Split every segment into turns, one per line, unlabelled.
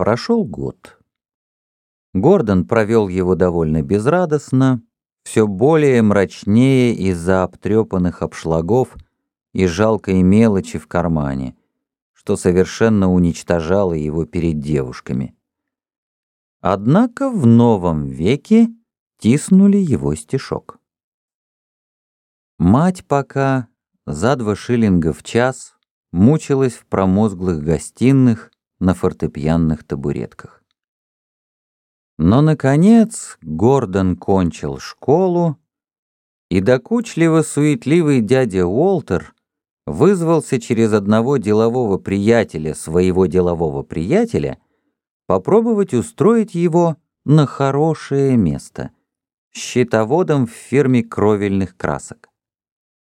Прошел год. Гордон провел его довольно безрадостно, все более мрачнее из-за обтрепанных обшлагов и жалкой мелочи в кармане, что совершенно уничтожало его перед девушками. Однако в новом веке тиснули его стишок. Мать пока за два шиллинга в час мучилась в промозглых гостиных на фортепианных табуретках. Но, наконец, Гордон кончил школу, и докучливо-суетливый дядя Уолтер вызвался через одного делового приятеля своего делового приятеля попробовать устроить его на хорошее место — счетоводом в фирме кровельных красок.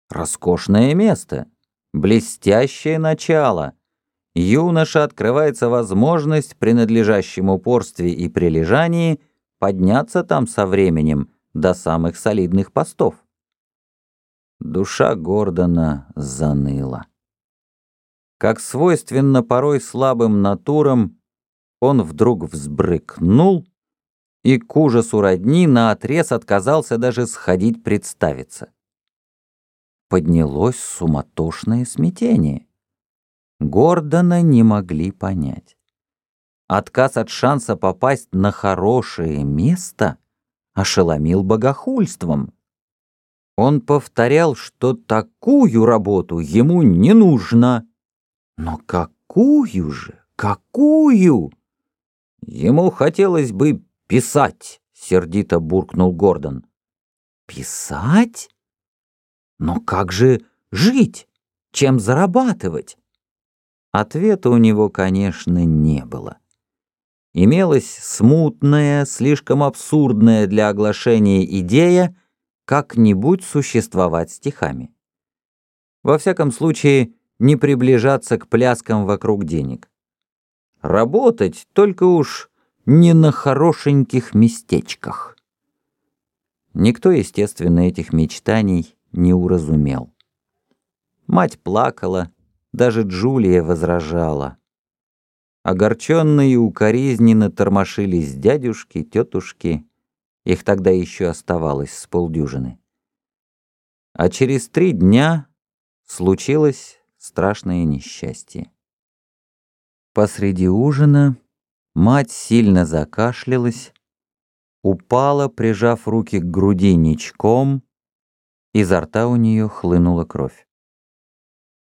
Роскошное место, блестящее начало. Юноша открывается возможность при надлежащем упорстве и прилежании подняться там со временем до самых солидных постов. Душа Гордона заныла. Как свойственно порой слабым натурам, он вдруг взбрыкнул и к ужасу родни наотрез отказался даже сходить представиться поднялось суматошное смятение. Гордона не могли понять. Отказ от шанса попасть на хорошее место ошеломил богохульством. Он повторял, что такую работу ему не нужно. Но какую же, какую? Ему хотелось бы писать, сердито буркнул Гордон. Писать? Но как же жить? Чем зарабатывать? Ответа у него, конечно, не было. Имелась смутная, слишком абсурдная для оглашения идея как-нибудь существовать стихами. Во всяком случае, не приближаться к пляскам вокруг денег. Работать только уж не на хорошеньких местечках. Никто, естественно, этих мечтаний не уразумел. Мать плакала, даже Джулия возражала. Огорченные и укоризненно тормошились дядюшки, тетушки, их тогда еще оставалось с полдюжины. А через три дня случилось страшное несчастье. Посреди ужина мать сильно закашлялась, упала, прижав руки к груди ничком, Изо рта у нее хлынула кровь.